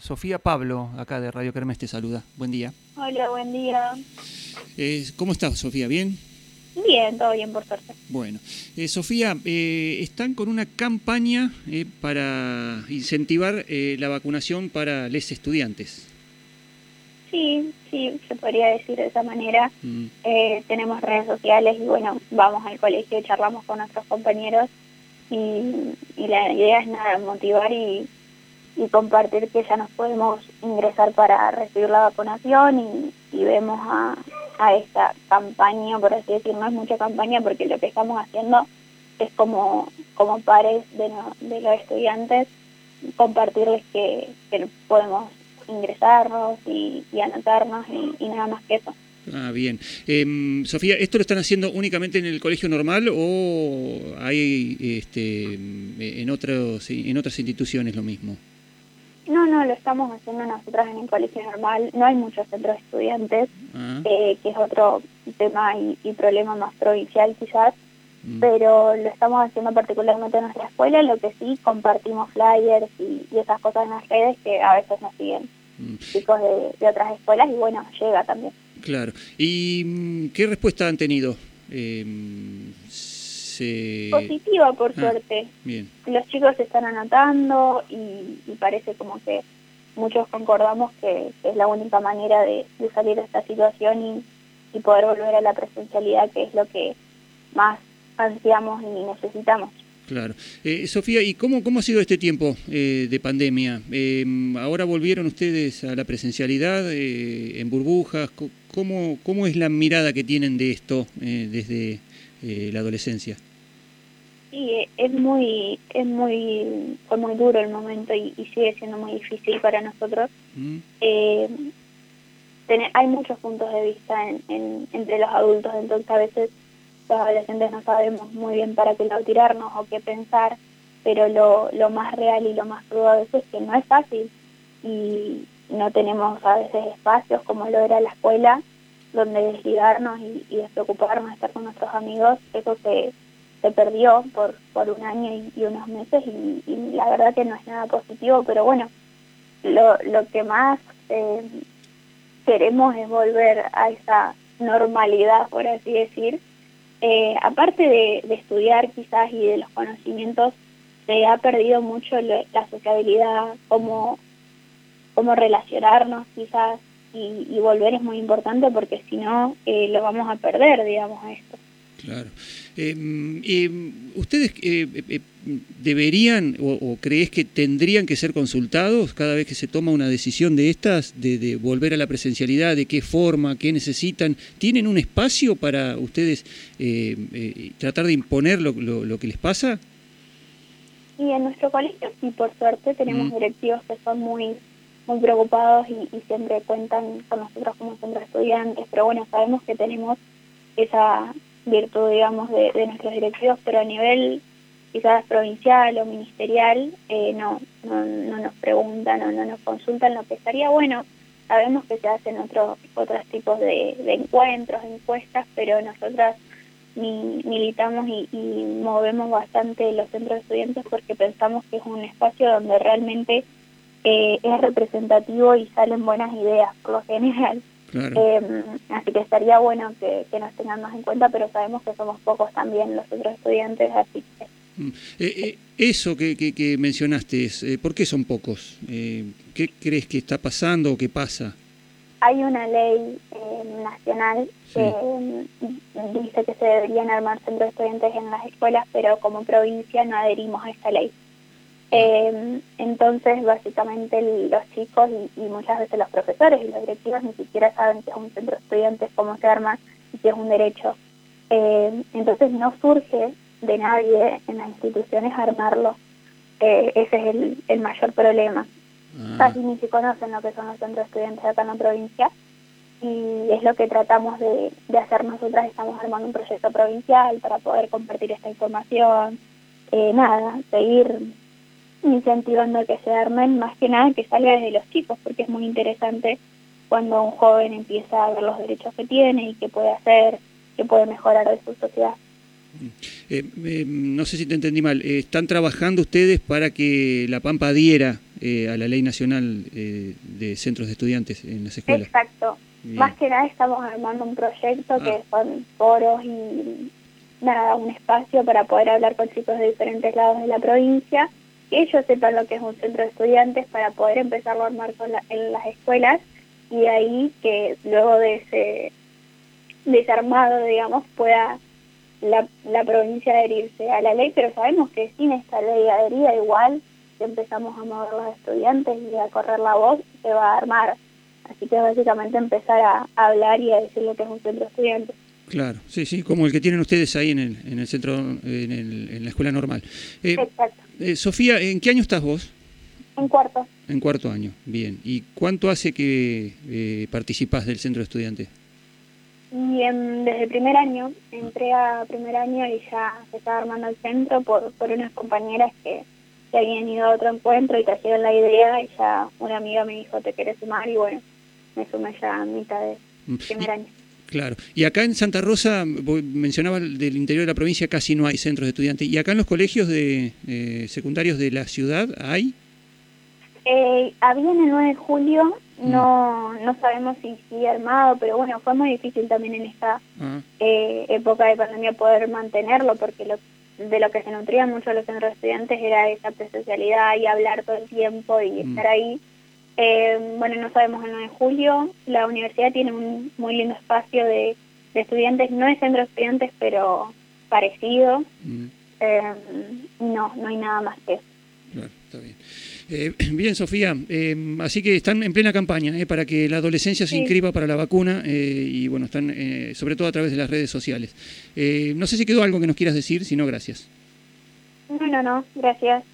Sofía Pablo, acá de Radio Kermés, te saluda. Buen día. Hola, buen día. Eh, ¿Cómo estás, Sofía? ¿Bien? Bien, todo bien, por suerte. Bueno, eh, Sofía, eh, están con una campaña para incentivar la vacunación para los estudiantes. Sí, sí, se podría decir de esa manera. Mm. tenemos redes sociales y bueno, vamos al colegio charlamos con nuestros compañeros y, y la idea es nada, motivar y y compartir que ya nos podemos ingresar para recibir la vacunación y, vemos a, esta campaña, por así decirlo, no es mucha campaña porque lo que estamos haciendo es como, como pares de, de los estudiantes compartirles que, podemos ingresarnos y, anotarnos y, nada más que eso. Ah, bien. Em, Sofía, ¿esto lo están haciendo únicamente en el colegio normal o hay este, en, otros, en otras instituciones lo mismo? No, no, lo estamos haciendo nosotras en el colegio normal. No hay muchos centros de estudiantes, ah. eh, que es otro tema y, problema más provincial quizás, mm. pero lo estamos haciendo particularmente en nuestra escuela, lo que sí compartimos flyers y, esas cosas en las redes que a veces nos siguen mm. chicos de, otras escuelas y bueno, llega también. Claro. ¿Y mm, qué respuesta han tenido? Eh, Positiva, por ah, suerte. Los chicos se están anotando y, parece como que muchos concordamos que, es la única manera de, salir de esta situación y, poder volver a la presencialidad, que es lo que más ansiamos y necesitamos. Claro. Eh, Sofía, ¿y cómo, cómo ha sido este tiempo eh, de pandemia? Eh, ¿Ahora volvieron ustedes a la presencialidad en burbujas? ¿Cómo, ¿Cómo es la mirada que tienen de esto desde la adolescencia? Sí, es muy, es muy, fue muy duro el momento y, sigue siendo muy difícil para nosotros. Mm. Eh, hay muchos puntos de vista en, entre los adultos, entonces a veces los adolescentes no sabemos muy bien para qué lado tirarnos o qué pensar, pero lo, lo más real y lo más crudo a veces es que no es fácil y no tenemos a veces espacios como lo era la escuela donde desligarnos y, y despreocuparnos, estar con nuestros amigos, eso se se perdió por, por un año y, unos meses y, la verdad que no es nada positivo, pero bueno, lo, lo que más eh, queremos es volver a esa normalidad, por así decir. Eh, aparte de, estudiar quizás y de los conocimientos, se ha perdido mucho la sociabilidad, cómo, cómo relacionarnos quizás, y, volver es muy importante porque si no eh, lo vamos a perder, digamos, a esto. Claro. Eh, eh, ¿Ustedes eh, deberían o, crees que tendrían que ser consultados cada vez que se toma una decisión de estas, de, volver a la presencialidad, de qué forma, qué necesitan? ¿Tienen un espacio para ustedes tratar de imponer lo, que les pasa? Y en nuestro colegio, sí, por suerte, tenemos mm. directivos que son muy muy preocupados y, y siempre cuentan con nosotros como centro de estudiantes, pero bueno, sabemos que tenemos esa virtud, digamos, de, nuestros directivos, pero a nivel quizás provincial o ministerial eh, no, no, no, nos preguntan o no nos consultan, lo que estaría bueno. Sabemos que se hacen otros otros tipos de, encuentros, encuestas, pero nosotras militamos y, movemos bastante los centros de estudiantes porque pensamos que es un espacio donde realmente eh, es representativo y salen buenas ideas por lo general. Em, así que estaría bueno que, nos tengan más en cuenta, pero sabemos que somos pocos también los otros estudiantes, así que... Mm. Eh, eh, eso que, que, mencionaste, eh, ¿por qué son pocos? ¿Qué crees que está pasando o qué pasa? Hay una ley nacional que em, dice que se deberían armar centros de estudiantes en las escuelas, pero como provincia no adherimos a esta ley. Eh, entonces, básicamente los chicos y, muchas veces los profesores y los directivos ni siquiera saben que es un centro de estudiantes, cómo se arma y que es un derecho. Eh, entonces no surge de nadie en las instituciones armarlo. Eh, ese es el, el mayor problema. Ah. Casi ni se conocen lo que son los centros de estudiantes acá en la provincia y es lo que tratamos de, de hacer nosotras. Estamos armando un proyecto provincial para poder compartir esta información. Eh, nada, seguir incentivando a que se armen, más que nada que salga desde los chicos, porque es muy interesante cuando un joven empieza a ver los derechos que tiene y qué puede hacer, qué puede mejorar de su sociedad. Eh, eh, no sé si te entendí mal, eh, ¿están trabajando ustedes para que La Pampa adhiera a la ley nacional de centros de estudiantes en las escuelas. Exacto. Más que nada estamos armando un proyecto que ah. son foros y nada, un espacio para poder hablar con chicos de diferentes lados de la provincia, que ellos sepan lo que es un centro de estudiantes para poder empezarlo a armar en las escuelas y ahí que luego de ese desarmado, digamos, pueda la, la provincia adherirse a la ley, pero sabemos que sin esta ley adherida igual, empezamos a mover los estudiantes y a correr la voz, se va a armar. Así que básicamente empezar a, hablar y a decir lo que es un centro de estudiantes. Claro, sí, sí, como el que tienen ustedes ahí en el, en el centro, en, el, en la escuela normal. Eh, Exacto. Eh, Sofía, ¿en qué año estás vos? En cuarto. En cuarto año, bien. ¿Y cuánto hace que eh, participás del centro de estudiantes? Y desde el primer año, entré a primer año y ya se estaba armando el centro por, por unas compañeras que, que habían ido a otro encuentro y trajeron la idea y ya una amiga me dijo, ¿te querés sumar? Y bueno, me sumé ya a mitad de mm. primer año. Claro. Y acá en Santa Rosa, mencionaba del interior de la provincia, casi no hay centros de estudiantes. ¿Y acá en los colegios de eh, secundarios de la ciudad hay? Eh, había en el 9 de julio, mm. no, no sabemos si sigue armado, pero bueno, fue muy difícil también en esta ah. eh, época de pandemia poder mantenerlo, porque lo, de lo que se nutrían mucho los centros de estudiantes era esa presencialidad y hablar todo el tiempo y mm. estar ahí. Eh, bueno, no sabemos el 9 de julio. La universidad tiene un muy lindo espacio de, estudiantes. No es centro de estudiantes, pero parecido. Mm. Eh, no, no hay nada más que eso. Claro, está bien. Eh, bien, Sofía, así que están en plena campaña para que la adolescencia se inscriba para la vacuna y bueno, están sobre todo a través de las redes sociales. no sé si quedó algo que nos quieras decir, si no, gracias. No, no, no, gracias.